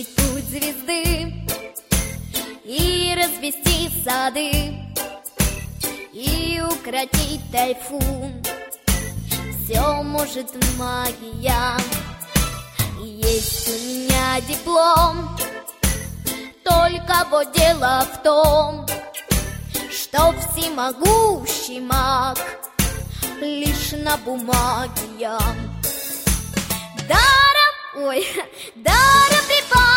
Расцветут звезды И развести сады И укротить тайфун Все может магия. Есть у меня диплом. Только вот дело в том Что всемогущий маг Лишь на бумаге. Я Даром, ой, даром преподаватели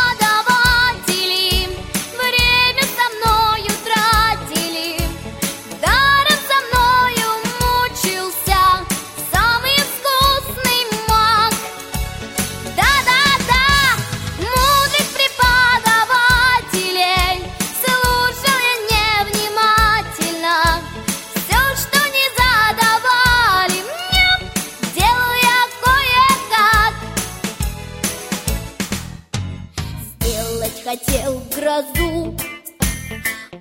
Хотел грозу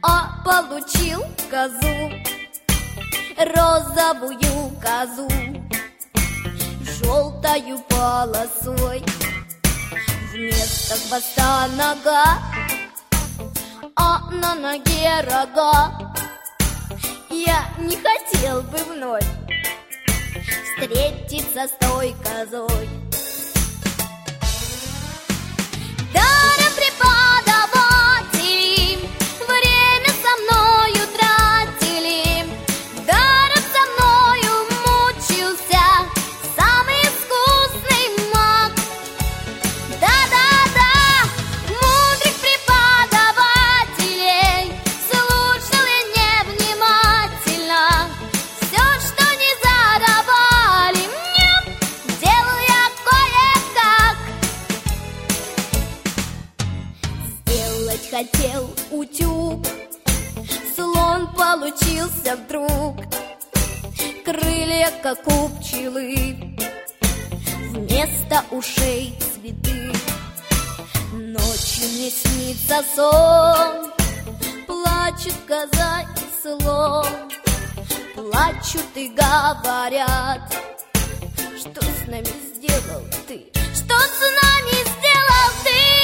А получил козу Розовую козу Желтою полосой. Вместо хвоста нога А на ноге рога. Я не хотел бы вновь Встретиться с той козой хотел утюг. Слон получился вдруг. Крылья, как у пчелы. Вместо ушей цветы. Ночью мне снится сон. Плачет коза и слон. Плачут и говорят Что с нами сделал ты? Что с нами сделал ты?